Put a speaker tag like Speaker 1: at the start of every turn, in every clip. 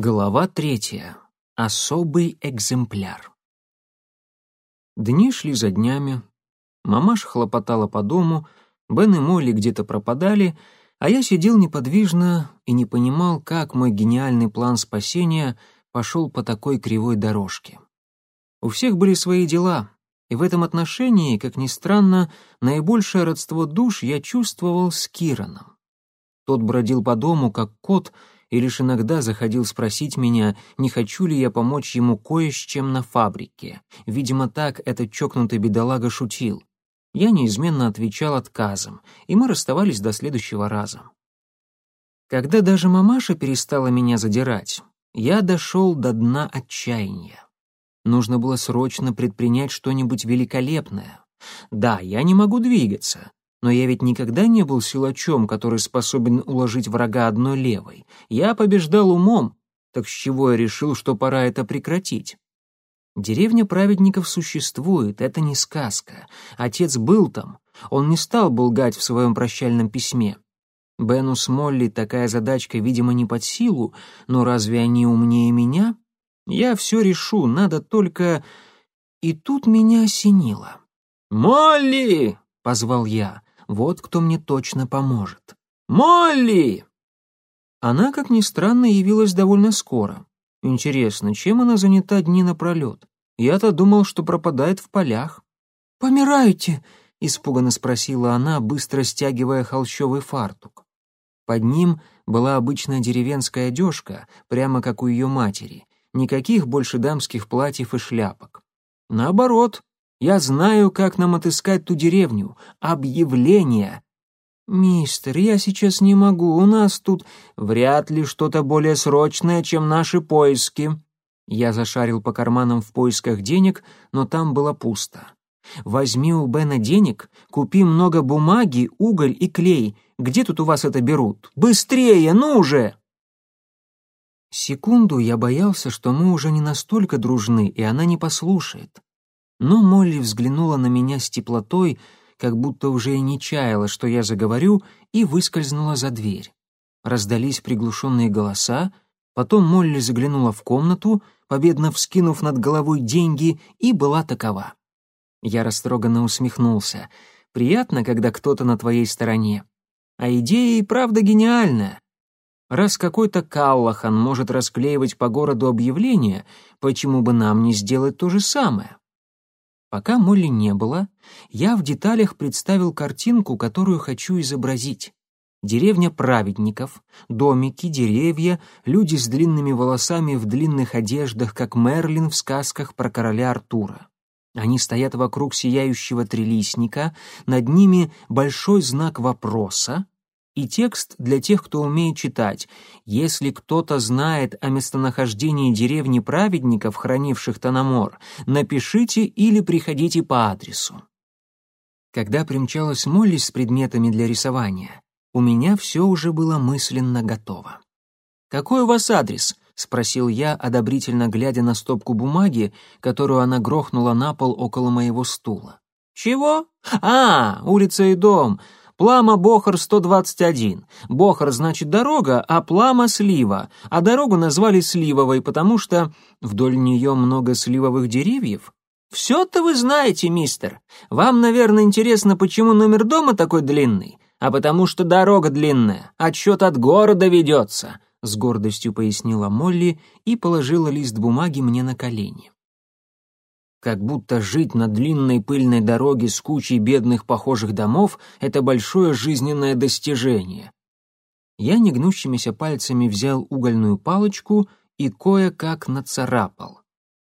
Speaker 1: Глава третья. Особый экземпляр. Дни шли за днями. Мамаш хлопотала по дому, Бен и Молли где-то пропадали, а я сидел неподвижно и не понимал, как мой гениальный план спасения пошел по такой кривой дорожке. У всех были свои дела, и в этом отношении, как ни странно, наибольшее родство душ я чувствовал с Кираном. Тот бродил по дому, как кот — и лишь иногда заходил спросить меня, не хочу ли я помочь ему кое с чем на фабрике. Видимо, так этот чокнутый бедолага шутил. Я неизменно отвечал отказом, и мы расставались до следующего раза. Когда даже мамаша перестала меня задирать, я дошел до дна отчаяния. Нужно было срочно предпринять что-нибудь великолепное. Да, я не могу двигаться, но я ведь никогда не был силачом, который способен уложить врага одной левой. Я побеждал умом, так с чего я решил, что пора это прекратить? Деревня праведников существует, это не сказка. Отец был там, он не стал бы лгать в своем прощальном письме. Бену с Молли такая задачка, видимо, не под силу, но разве они умнее меня? Я все решу, надо только... И тут меня осенило. «Молли!» — позвал я. Вот кто мне точно поможет. «Молли!» Она, как ни странно, явилась довольно скоро. Интересно, чем она занята дни напролет? Я-то думал, что пропадает в полях. «Помираете?» — испуганно спросила она, быстро стягивая холщовый фартук. Под ним была обычная деревенская одежка, прямо как у ее матери. Никаких больше дамских платьев и шляпок. Наоборот, я знаю, как нам отыскать ту деревню. Объявление. Мистер, я сейчас не могу. У нас тут вряд ли что-то более срочное, чем наши поиски. Я зашарил по карманам в поисках денег, но там было пусто. Возьми у Бена денег, купи много бумаги, уголь и клей. Где тут у вас это берут? Быстрее, ну же! Секунду я боялся, что мы уже не настолько дружны, и она не послушает. Но Молли взглянула на меня с теплотой, как будто уже и не чаяла, что я заговорю, и выскользнула за дверь. Раздались приглушенные голоса, потом Молли заглянула в комнату, победно вскинув над головой деньги, и была такова. Я растроганно усмехнулся. «Приятно, когда кто-то на твоей стороне. А идея и правда гениальная. Раз какой-то Каллахан может расклеивать по городу объявления, почему бы нам не сделать то же самое?» Пока Молли не было, я в деталях представил картинку, которую хочу изобразить. Деревня праведников, домики, деревья, люди с длинными волосами в длинных одеждах, как Мерлин в сказках про короля Артура. Они стоят вокруг сияющего трилистника, над ними большой знак вопроса, и текст для тех, кто умеет читать. Если кто-то знает о местонахождении деревни праведников, хранивших Танамор, напишите или приходите по адресу. Когда примчалась Молли с предметами для рисования, у меня все уже было мысленно готово. «Какой у вас адрес?» — спросил я, одобрительно глядя на стопку бумаги, которую она грохнула на пол около моего стула. «Чего? А, улица и дом. Плама-Бохар 121. Бохар значит дорога, а Плама — слива. А дорогу назвали Сливовой, потому что вдоль нее много сливовых деревьев. Все-то вы знаете, мистер. Вам, наверное, интересно, почему номер дома такой длинный? А потому что дорога длинная, отсчет от города ведется, — с гордостью пояснила Молли и положила лист бумаги мне на колени как будто жить на длинной пыльной дороге с кучей бедных похожих домов — это большое жизненное достижение. Я негнущимися пальцами взял угольную палочку и кое-как нацарапал.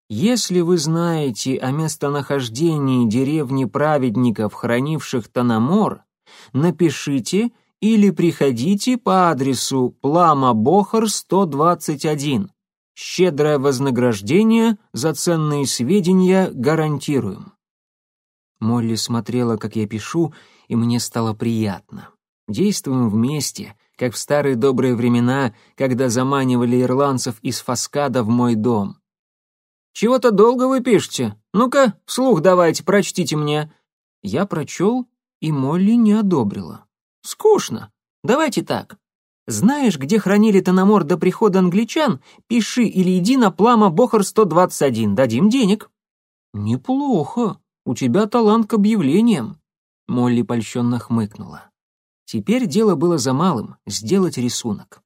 Speaker 1: Если вы знаете о местонахождении деревни праведников, хранивших Танамор, напишите или приходите по адресу Плама-Бохар, 121. Щедрое вознаграждение за ценные сведения гарантируем. Молли смотрела, как я пишу, и мне стало приятно. Действуем вместе, как в старые добрые времена, когда заманивали ирландцев из Фаскада в мой дом. «Чего-то долго вы пишете? Ну-ка, вслух давайте, прочтите мне». Я прочел, и Молли не одобрила. «Скучно. Давайте так. Знаешь, где хранили Тономор до прихода англичан? Пиши или иди на Плама Бохар 121, дадим денег». «Неплохо. У тебя талант к объявлениям». Молли польщенно хмыкнула. Теперь дело было за малым — сделать рисунок.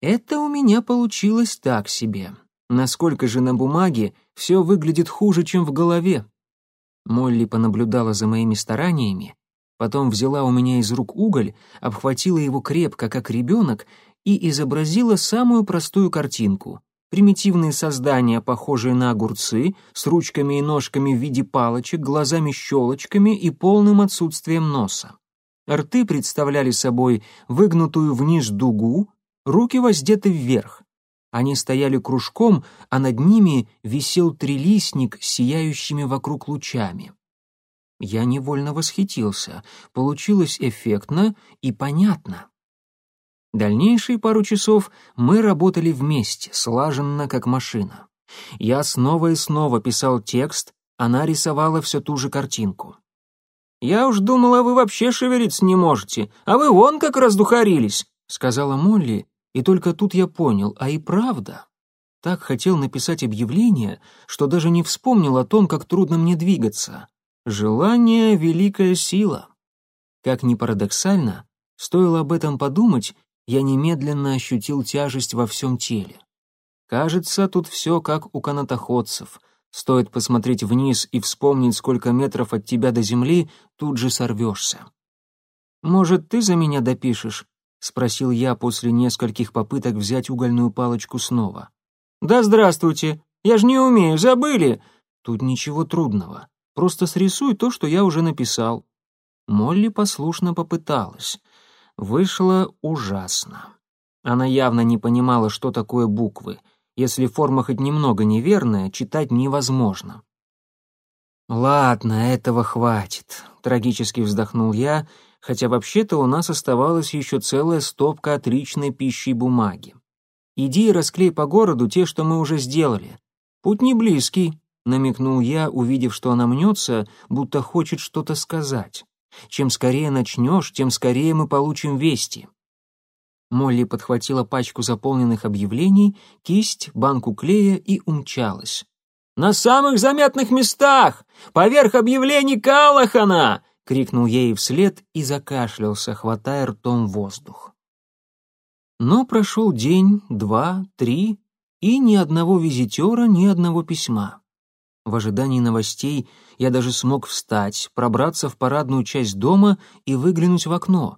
Speaker 1: Это у меня получилось так себе. Насколько же на бумаге все выглядит хуже, чем в голове. Молли понаблюдала за моими стараниями, потом взяла у меня из рук уголь, обхватила его крепко, как ребенок, и изобразила самую простую картинку. Примитивные создания, похожие на огурцы, с ручками и ножками в виде палочек, глазами-щелочками и полным отсутствием носа. Рты представляли собой выгнутую вниз дугу, руки воздеты вверх. Они стояли кружком, а над ними висел трилистник с сияющими вокруг лучами. Я невольно восхитился. Получилось эффектно и понятно. Дальнейшие пару часов мы работали вместе, слаженно, как машина. Я снова и снова писал текст, она рисовала все ту же картинку. «Я уж думала, вы вообще шевелиться не можете, а вы вон как раздухарились», — сказала Молли, и только тут я понял, а и правда. Так хотел написать объявление, что даже не вспомнил о том, как трудно мне двигаться. Желание — великая сила. Как ни парадоксально, стоило об этом подумать, я немедленно ощутил тяжесть во всем теле. Кажется, тут все как у канатоходцев. Стоит посмотреть вниз и вспомнить, сколько метров от тебя до земли, тут же сорвешься. «Может, ты за меня допишешь?» — спросил я после нескольких попыток взять угольную палочку снова. «Да здравствуйте! Я же не умею, забыли!» «Тут ничего трудного. Просто срисуй то, что я уже написал». Молли послушно попыталась. Вышло ужасно. Она явно не понимала, что такое буквы. Если форма хоть немного неверная, читать невозможно. «Ладно, этого хватит», — трагически вздохнул я хотя вообще-то у нас оставалась еще целая стопка отличной пищи и бумаги. Иди и расклей по городу те, что мы уже сделали. Путь не близкий, намекнул я, увидев, что она мнется, будто хочет что-то сказать. Чем скорее начнешь, тем скорее мы получим вести. Молли подхватила пачку заполненных объявлений, кисть, банку клея и умчалась. «На самых заметных местах! Поверх объявлений Калахана!» — крикнул ей вслед и закашлялся, хватая ртом воздух. Но прошел день, два, три, и ни одного визитера, ни одного письма. В ожидании новостей я даже смог встать, пробраться в парадную часть дома и выглянуть в окно.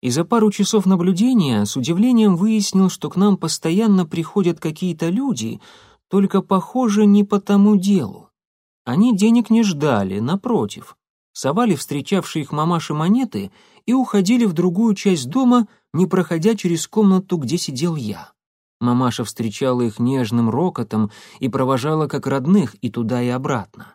Speaker 1: И за пару часов наблюдения с удивлением выяснил, что к нам постоянно приходят какие-то люди, только, похоже, не по тому делу. Они денег не ждали, напротив совали встречавшие их мамаши монеты и уходили в другую часть дома, не проходя через комнату, где сидел я. Мамаша встречала их нежным рокотом и провожала как родных и туда и обратно.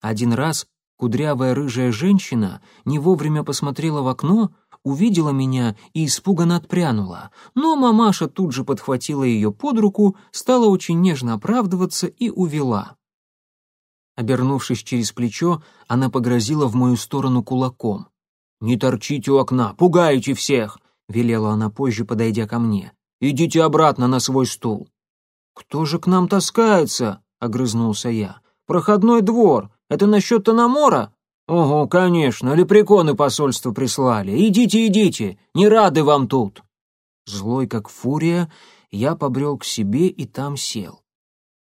Speaker 1: Один раз кудрявая рыжая женщина не вовремя посмотрела в окно, увидела меня и испуганно отпрянула, но мамаша тут же подхватила ее под руку, стала очень нежно оправдываться и увела. Обернувшись через плечо, она погрозила в мою сторону кулаком. «Не торчите у окна, пугаете всех!» — велела она позже, подойдя ко мне. «Идите обратно на свой стул». «Кто же к нам таскается?» — огрызнулся я. «Проходной двор. Это насчет Тономора?» «Ого, конечно, лепреконы посольство прислали. Идите, идите, не рады вам тут». Злой как фурия, я побрел к себе и там сел.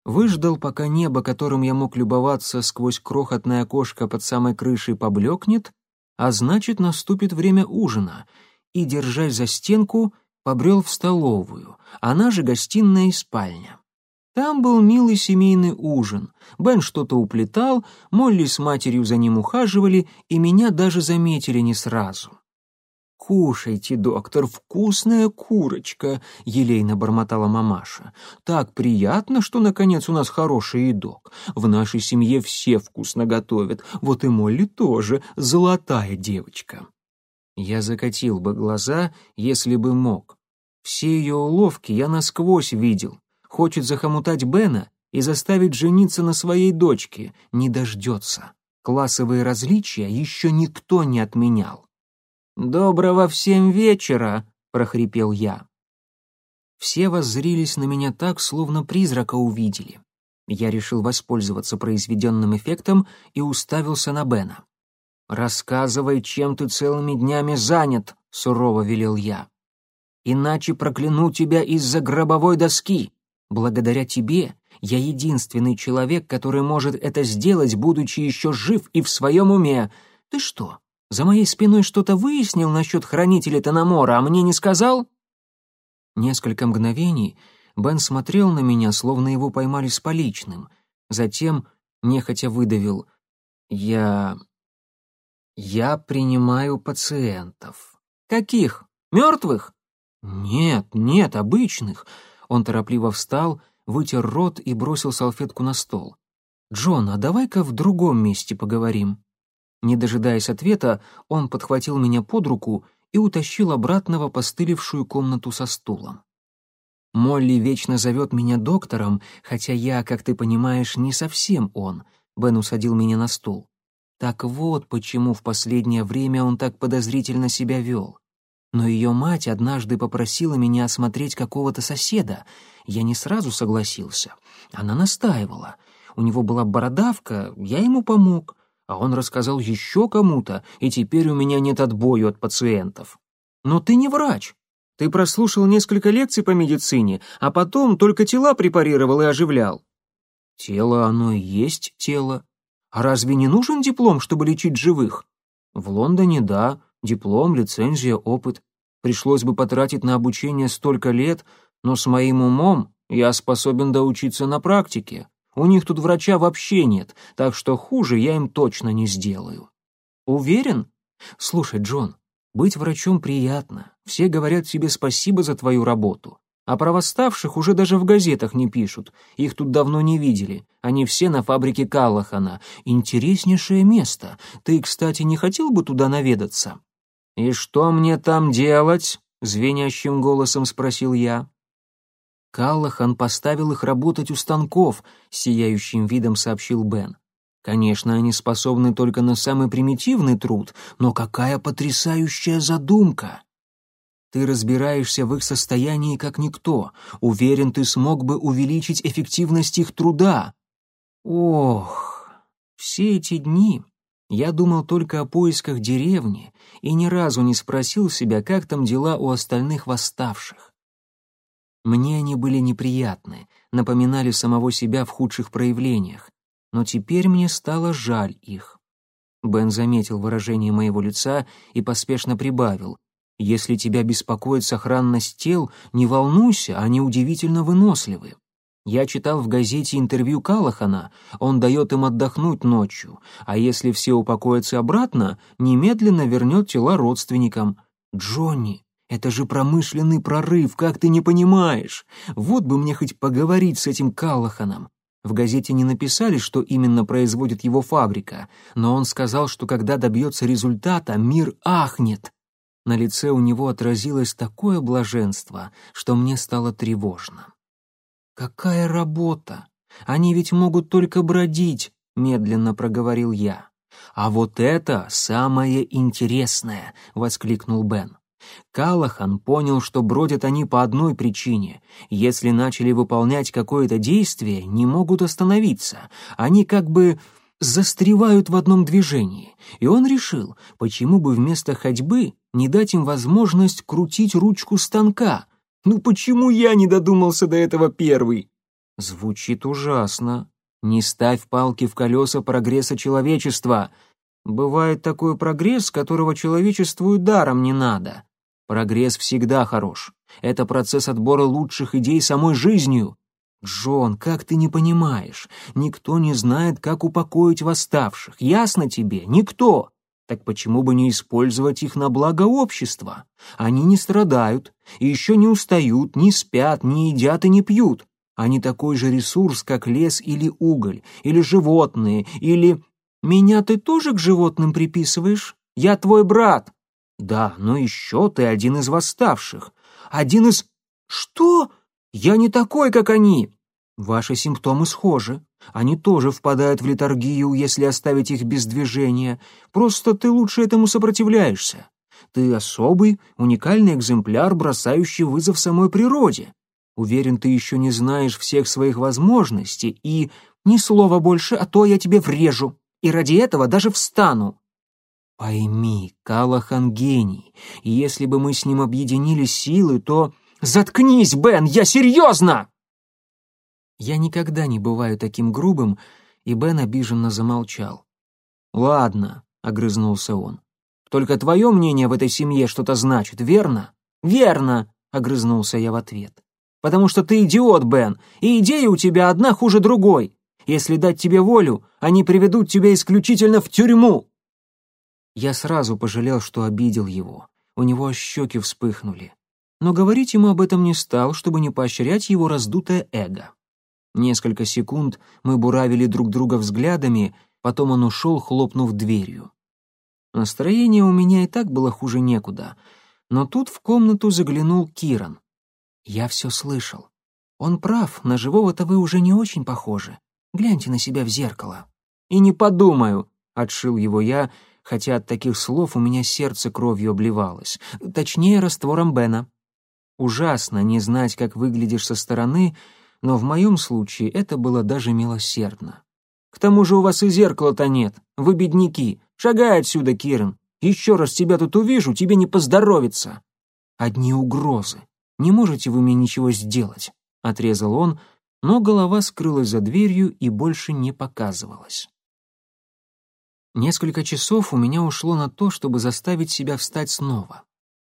Speaker 1: Выждал, пока небо, которым я мог любоваться сквозь крохотное окошко под самой крышей, поблекнет, а значит, наступит время ужина, и, держась за стенку, побрел в столовую, она же гостиная и спальня. Там был милый семейный ужин. Бен что-то уплетал, Молли с матерью за ним ухаживали, и меня даже заметили не сразу. «Кушайте, доктор, вкусная курочка», — елейно бормотала мамаша. «Так приятно, что, наконец, у нас хороший едок. В нашей семье все вкусно готовят, вот и Молли тоже, золотая девочка». Я закатил бы глаза, если бы мог. Все ее уловки я насквозь видел. Хочет захомутать Бена и заставить жениться на своей дочке. Не дождется. Классовые различия еще никто не отменял. «Доброго всем вечера!» — прохрипел я. Все воззрились на меня так, словно призрака увидели. Я решил воспользоваться произведенным эффектом и уставился на Бена. «Рассказывай, чем ты целыми днями занят», — сурово велел я. «Иначе прокляну тебя из-за гробовой доски. Благодаря тебе я единственный человек, который может это сделать, будучи еще жив и в своем уме. Ты что, за моей спиной что-то выяснил насчет хранителя Танамора, а мне не сказал?» Несколько мгновений Бен смотрел на меня, словно его поймали с поличным. Затем, нехотя выдавил, «Я... я принимаю пациентов». «Каких? Мертвых?» «Нет, нет, обычных». Он торопливо встал, вытер рот и бросил салфетку на стол. «Джон, а давай-ка в другом месте поговорим». Не дожидаясь ответа, он подхватил меня под руку и утащил обратно в опостылевшую комнату со стулом. Молли вечно зовет меня доктором, хотя я, как ты понимаешь, не совсем он. Бен усадил меня на стул. Так вот, почему в последнее время он так подозрительно себя вел. Но ее мать однажды попросила меня осмотреть какого-то соседа. Я не сразу согласился. Она настаивала. У него была бородавка, я ему помог. А он рассказал еще кому-то, и теперь у меня нет отбою от пациентов. Но ты не врач. Ты прослушал несколько лекций по медицине, а потом только тела препарировал и оживлял. Тело оно и есть тело. А разве не нужен диплом, чтобы лечить живых? В Лондоне да, диплом, лицензия, опыт. Пришлось бы потратить на обучение столько лет, но с моим умом я способен доучиться на практике. У них тут врача вообще нет, так что хуже я им точно не сделаю. Уверен? Слушай, Джон, быть врачом приятно. Все говорят тебе спасибо за твою работу. А про восставших уже даже в газетах не пишут. Их тут давно не видели. Они все на фабрике Каллахана. Интереснейшее место. Ты, кстати, не хотел бы туда наведаться? И что мне там делать? звенящим голосом спросил я. Каллахан поставил их работать у станков, сияющим видом сообщил Бен. Конечно, они способны только на самый примитивный труд, но какая потрясающая задумка! Ты разбираешься в их состоянии как никто. Уверен, ты смог бы увеличить эффективность их труда. Ох, все эти дни я думал только о поисках деревни и ни разу не спросил себя, как там дела у остальных восставших. Мне они были неприятны, напоминали самого себя в худших проявлениях, но теперь мне стало жаль их. Бен заметил выражение моего лица и поспешно прибавил. «Если тебя беспокоит сохранность тел, не волнуйся, они удивительно выносливы. Я читал в газете интервью Калахана, он дает им отдохнуть ночью, а если все упокоятся обратно, немедленно вернет тела родственникам. Джонни, это же промышленный прорыв, как ты не понимаешь? Вот бы мне хоть поговорить с этим Каллаханом. В газете не написали, что именно производит его фабрика, но он сказал, что когда добьется результата, мир ахнет. На лице у него отразилось такое блаженство, что мне стало тревожно. «Какая работа! Они ведь могут только бродить», — медленно проговорил я. «А вот это самое интересное!» — воскликнул Бен. Калахан понял, что бродят они по одной причине. Если начали выполнять какое-то действие, не могут остановиться. Они как бы застревают в одном движении. И он решил, почему бы вместо ходьбы не дать им возможность крутить ручку станка. Ну почему я не додумался до этого первый? Звучит ужасно. Не ставь палки в колеса прогресса человечества. Бывает такой прогресс, которого человечеству и даром не надо. Прогресс всегда хорош. Это процесс отбора лучших идей самой жизнью. Джон, как ты не понимаешь? Никто не знает, как упокоить восставших. Ясно тебе? Никто. Так почему бы не использовать их на благо общества? Они не страдают, и еще не устают, не спят, не едят и не пьют. Они такой же ресурс, как лес или уголь, или животные, или... Меня ты тоже к животным приписываешь? Я твой брат. Да, но еще ты один из восставших. Один из... Что? Я не такой, как они. Ваши симптомы схожи. Они тоже впадают в летаргию, если оставить их без движения. Просто ты лучше этому сопротивляешься. Ты особый, уникальный экземпляр, бросающий вызов самой природе. Уверен, ты еще не знаешь всех своих возможностей, и ни слова больше, а то я тебе врежу, и ради этого даже встану. Пойми, Калахан гений, и если бы мы с ним объединили силы, то... Заткнись, Бен, я серьезно! Я никогда не бываю таким грубым, и Бен обиженно замолчал. «Ладно», — огрызнулся он. «Только твое мнение в этой семье что-то значит, верно?» «Верно», — огрызнулся я в ответ. «Потому что ты идиот, Бен, и идея у тебя одна хуже другой. Если дать тебе волю, они приведут тебя исключительно в тюрьму». Я сразу пожалел, что обидел его. У него щеки вспыхнули. Но говорить ему об этом не стал, чтобы не поощрять его раздутое эго. Несколько секунд мы буравили друг друга взглядами, потом он ушел, хлопнув дверью. Настроение у меня и так было хуже некуда, но тут в комнату заглянул Киран. Я все слышал. Он прав, на живого-то вы уже не очень похожи. Гляньте на себя в зеркало. И не подумаю, отшил его я, хотя от таких слов у меня сердце кровью обливалось, точнее, раствором Бена. Ужасно не знать, как выглядишь со стороны, но в моем случае это было даже милосердно. К тому же у вас и зеркала-то нет, вы бедняки. Шагай отсюда, Кирен. Еще раз тебя тут увижу, тебе не поздоровится. Одни угрозы. Не можете вы мне ничего сделать, отрезал он, но голова скрылась за дверью и больше не показывалась. Несколько часов у меня ушло на то, чтобы заставить себя встать снова.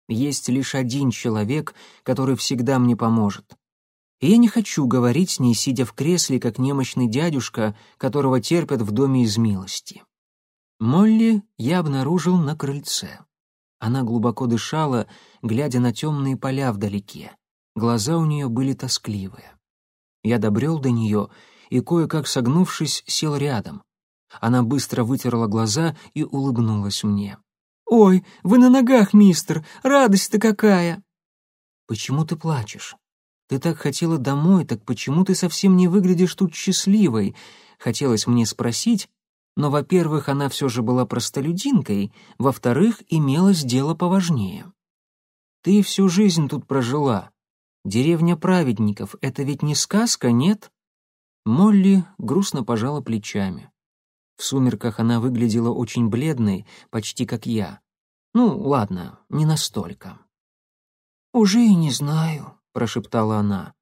Speaker 1: Есть лишь один человек, который всегда мне поможет. Я не хочу говорить с ней, сидя в кресле, как немощный дядюшка, которого терпят в доме из милости. Молли я обнаружил на крыльце. Она глубоко дышала, глядя на темные поля вдалеке. Глаза у нее были тоскливые. Я добрел до нее и, кое-как согнувшись, сел рядом. Она быстро вытерла глаза и улыбнулась мне. «Ой, вы на ногах, мистер! Радость-то какая!» «Почему ты плачешь? Ты так хотела домой, так почему ты совсем не выглядишь тут счастливой?» Хотелось мне спросить, но, во-первых, она все же была простолюдинкой, во-вторых, имелось дело поважнее. «Ты всю жизнь тут прожила. Деревня праведников — это ведь не сказка, нет?» Молли грустно пожала плечами. В сумерках она выглядела очень бледной, почти как я. Ну, ладно, не настолько. «Уже и не знаю», — прошептала она.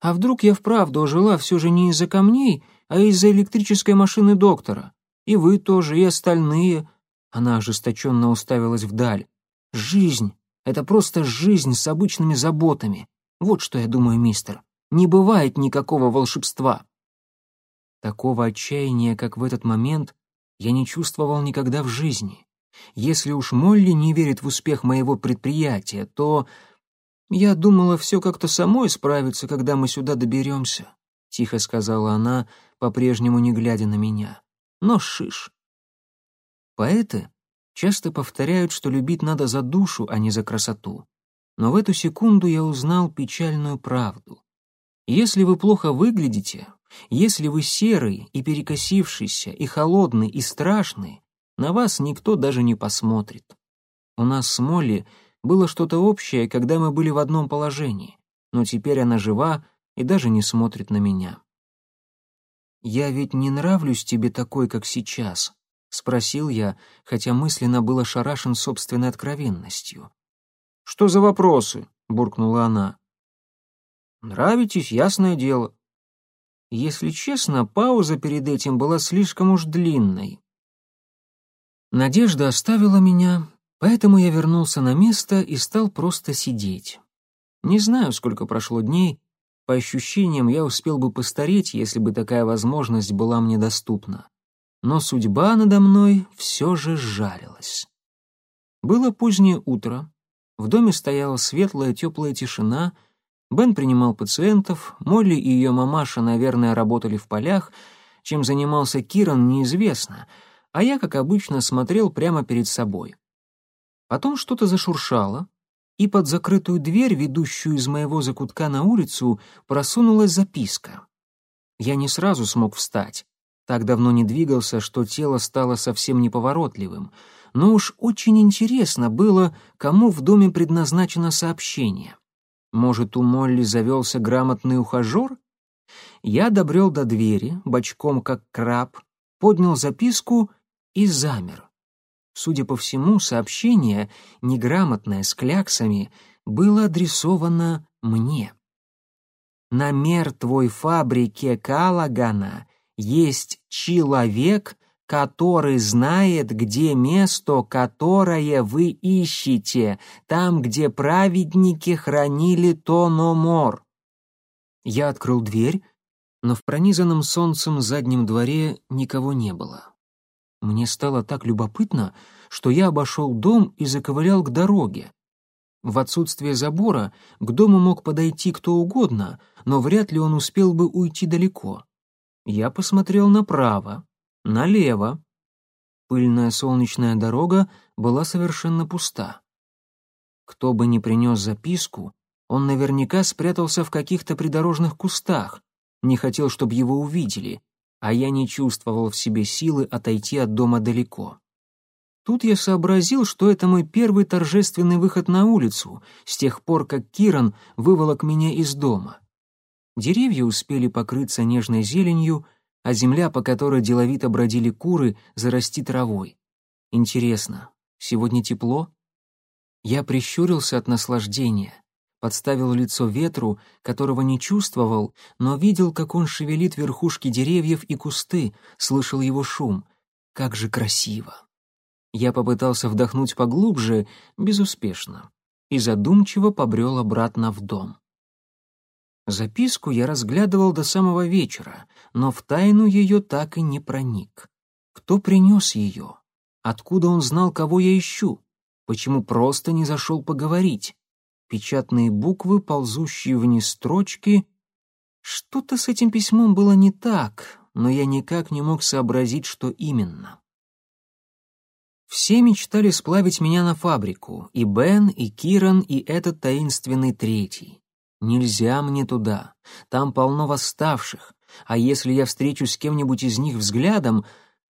Speaker 1: «А вдруг я вправду ожила все же не из-за камней, а из-за электрической машины доктора? И вы тоже, и остальные». Она ожесточенно уставилась вдаль. «Жизнь — это просто жизнь с обычными заботами. Вот что я думаю, мистер. Не бывает никакого волшебства». Такого отчаяния, как в этот момент, я не чувствовал никогда в жизни. Если уж Молли не верит в успех моего предприятия, то... Я думала, все как-то самой справится, когда мы сюда доберемся, — тихо сказала она, по-прежнему не глядя на меня. Но шиш. Поэты часто повторяют, что любить надо за душу, а не за красоту. Но в эту секунду я узнал печальную правду. Если вы плохо выглядите, если вы серый и перекосившийся, и холодный, и страшный, на вас никто даже не посмотрит. У нас с Молли было что-то общее, когда мы были в одном положении, но теперь она жива и даже не смотрит на меня. «Я ведь не нравлюсь тебе такой, как сейчас», — спросил я, хотя мысленно был ошарашен собственной откровенностью. «Что за вопросы?» — буркнула она. «Нравитесь, ясное дело. Если честно, пауза перед этим была слишком уж длинной. Надежда оставила меня, поэтому я вернулся на место и стал просто сидеть. Не знаю, сколько прошло дней, по ощущениям я успел бы постареть, если бы такая возможность была мне доступна. Но судьба надо мной все же сжалилась. Было позднее утро, в доме стояла светлая теплая тишина — Бен принимал пациентов, Молли и ее мамаша, наверное, работали в полях, чем занимался Киран, неизвестно, а я, как обычно, смотрел прямо перед собой. Потом что-то зашуршало, и под закрытую дверь, ведущую из моего закутка на улицу, просунулась записка. Я не сразу смог встать. Так давно не двигался, что тело стало совсем неповоротливым. но уж очень интересно было, кому в доме предназначено сообщение. Может, у Молли завелся грамотный ухажер? Я добрел до двери, бочком как краб, поднял записку и замер. Судя по всему, сообщение, неграмотное, с кляксами, было адресовано мне. На мертвой фабрике Калагана есть человек, который знает, где место, которое вы ищете, там, где праведники хранили Тономор. Я открыл дверь, но в пронизанном солнцем заднем дворе никого не было. Мне стало так любопытно, что я обошел дом и заковылял к дороге. В отсутствие забора к дому мог подойти кто угодно, но вряд ли он успел бы уйти далеко. Я посмотрел направо, налево. Пыльная солнечная дорога была совершенно пуста. Кто бы ни принес записку, он наверняка спрятался в каких-то придорожных кустах, не хотел, чтобы его увидели, а я не чувствовал в себе силы отойти от дома далеко. Тут я сообразил, что это мой первый торжественный выход на улицу, с тех пор, как Киран выволок меня из дома. Деревья успели покрыться нежной зеленью, а земля, по которой деловито бродили куры, зарасти травой. Интересно, сегодня тепло? Я прищурился от наслаждения, подставил лицо ветру, которого не чувствовал, но видел, как он шевелит верхушки деревьев и кусты, слышал его шум. Как же красиво! Я попытался вдохнуть поглубже, безуспешно, и задумчиво побрел обратно в дом. Записку я разглядывал до самого вечера, но в тайну ее так и не проник. Кто принес ее? Откуда он знал, кого я ищу? Почему просто не зашел поговорить? Печатные буквы, ползущие вниз строчки. Что-то с этим письмом было не так, но я никак не мог сообразить, что именно. Все мечтали сплавить меня на фабрику, и Бен, и Киран, и этот таинственный третий. Нельзя мне туда. Там полно восставших. А если я встречусь с кем-нибудь из них взглядом,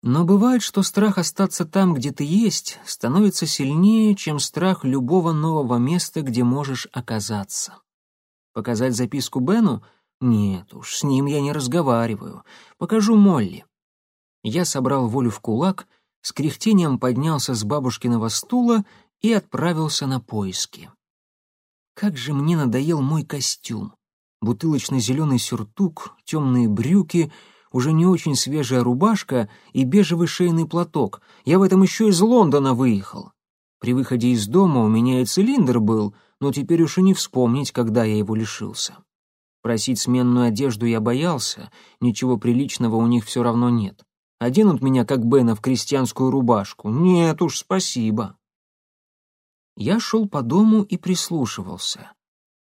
Speaker 1: но бывает, что страх остаться там, где ты есть, становится сильнее, чем страх любого нового места, где можешь оказаться. Показать записку Бену? Нет уж, с ним я не разговариваю. Покажу Молли. Я собрал волю в кулак, с кряхтением поднялся с бабушкиного стула и отправился на поиски. Как же мне надоел мой костюм. Бутылочно-зеленый сюртук, темные брюки, уже не очень свежая рубашка и бежевый шейный платок. Я в этом еще из Лондона выехал. При выходе из дома у меня и цилиндр был, но теперь уж и не вспомнить, когда я его лишился. Просить сменную одежду я боялся, ничего приличного у них все равно нет. Оденут меня, как Бена, в крестьянскую рубашку. Нет уж, спасибо. Я шел по дому и прислушивался.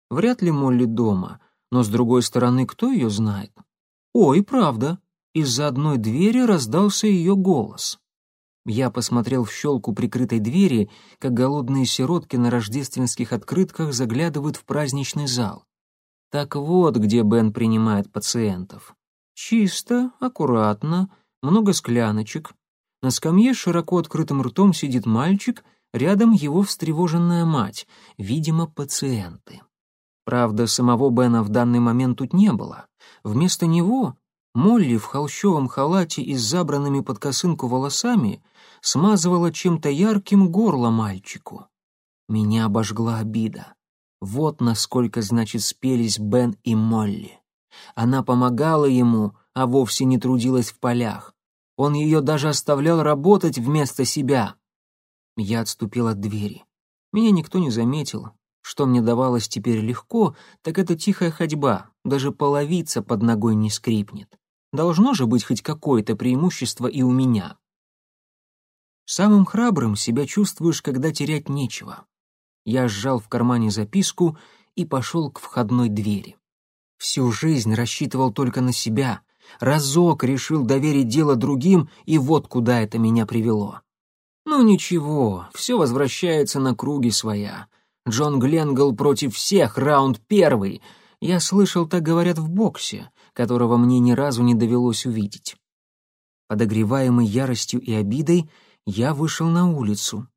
Speaker 1: Вряд ли Молли дома, но, с другой стороны, кто ее знает? Ой, правда, из-за одной двери раздался ее голос. Я посмотрел в щелку прикрытой двери, как голодные сиротки на рождественских открытках заглядывают в праздничный зал. Так вот, где Бен принимает пациентов. Чисто, аккуратно, много скляночек. На скамье широко открытым ртом сидит мальчик — Рядом его встревоженная мать, видимо, пациенты. Правда, самого Бена в данный момент тут не было. Вместо него Молли в холщовом халате и с забранными под косынку волосами смазывала чем-то ярким горло мальчику. Меня обожгла обида. Вот насколько, значит, спелись Бен и Молли. Она помогала ему, а вовсе не трудилась в полях. Он ее даже оставлял работать вместо себя. Я отступил от двери. Меня никто не заметил. Что мне давалось теперь легко, так это тихая ходьба, даже половица под ногой не скрипнет. Должно же быть хоть какое-то преимущество и у меня. Самым храбрым себя чувствуешь, когда терять нечего. Я сжал в кармане записку и пошел к входной двери. Всю жизнь рассчитывал только на себя, разок решил доверить дело другим, и вот куда это меня привело. Ну ничего, все возвращается на круги своя. Джон Гленгл против всех, раунд первый. Я слышал, так говорят в боксе, которого мне ни разу не довелось увидеть. Подогреваемый яростью и обидой, я вышел на улицу.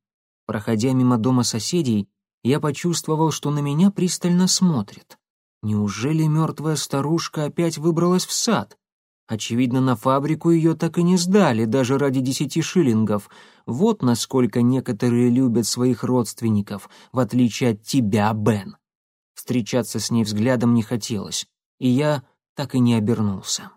Speaker 1: Проходя мимо дома соседей, я почувствовал, что на меня пристально смотрят. Неужели мертвая старушка опять выбралась в сад? Очевидно, на фабрику ее так и не сдали, даже ради десяти шиллингов. Вот насколько некоторые любят своих родственников, в отличие от тебя, Бен. Встречаться с ней взглядом не хотелось, и я так и не обернулся.